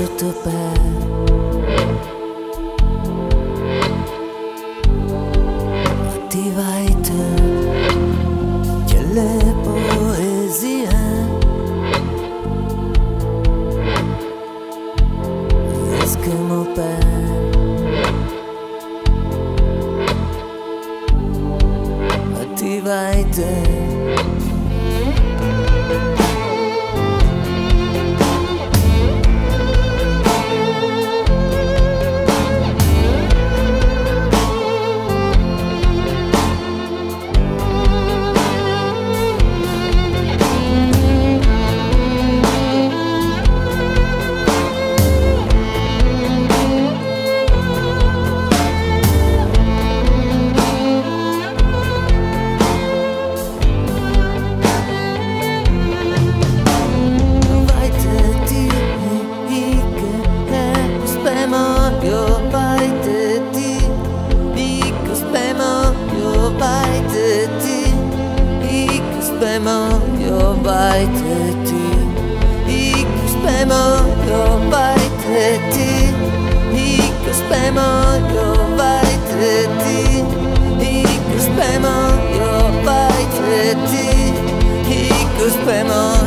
se topé. Motivajte těle poezie. Eskimo pen. Motivajte těle poezie. bema yo baite ti ikus bema yo baite ti ikus bema yo baite ti ikus bema yo baite ti ikus bema yo baite ti ikus bema